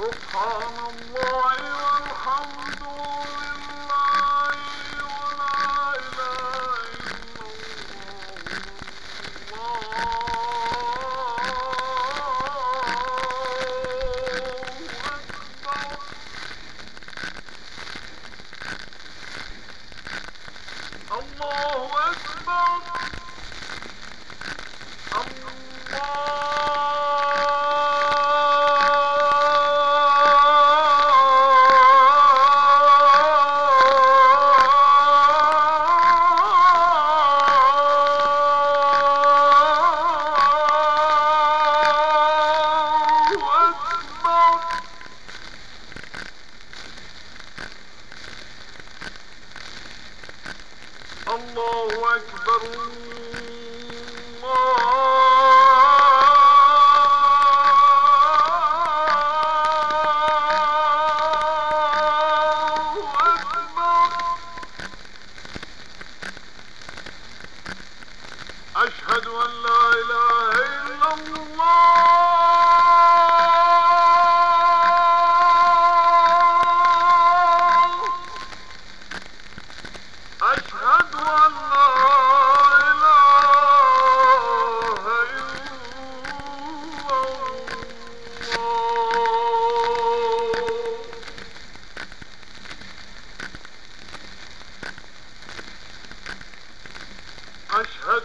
سبحان الله والحمد لله ولا إله إلا الله. أكبر. الله أكبر. أكبر الله.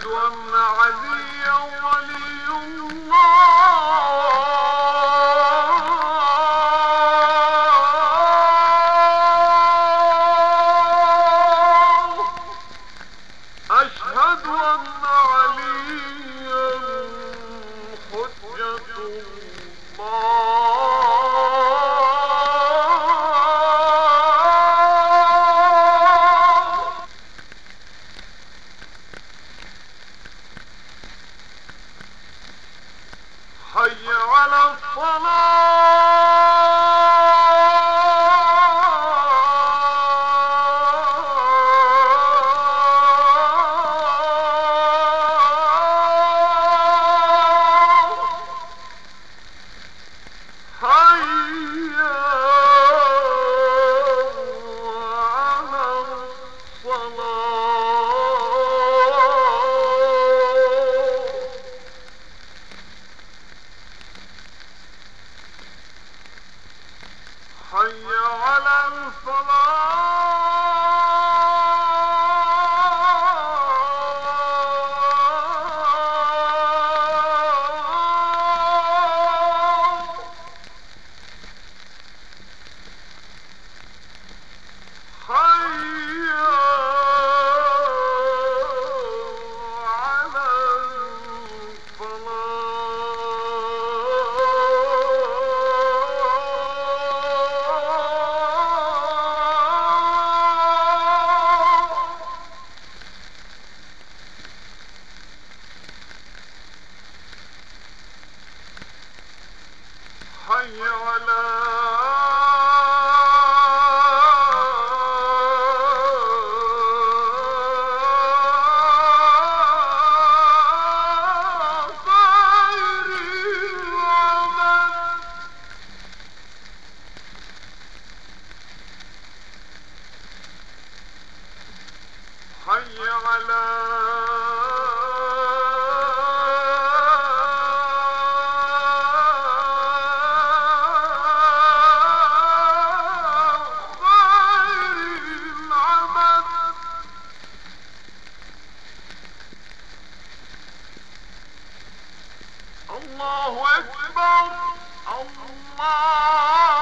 أشهد أن عليا ولي الله حي على الصلاة. على الفلاح حي على الله أكبر الله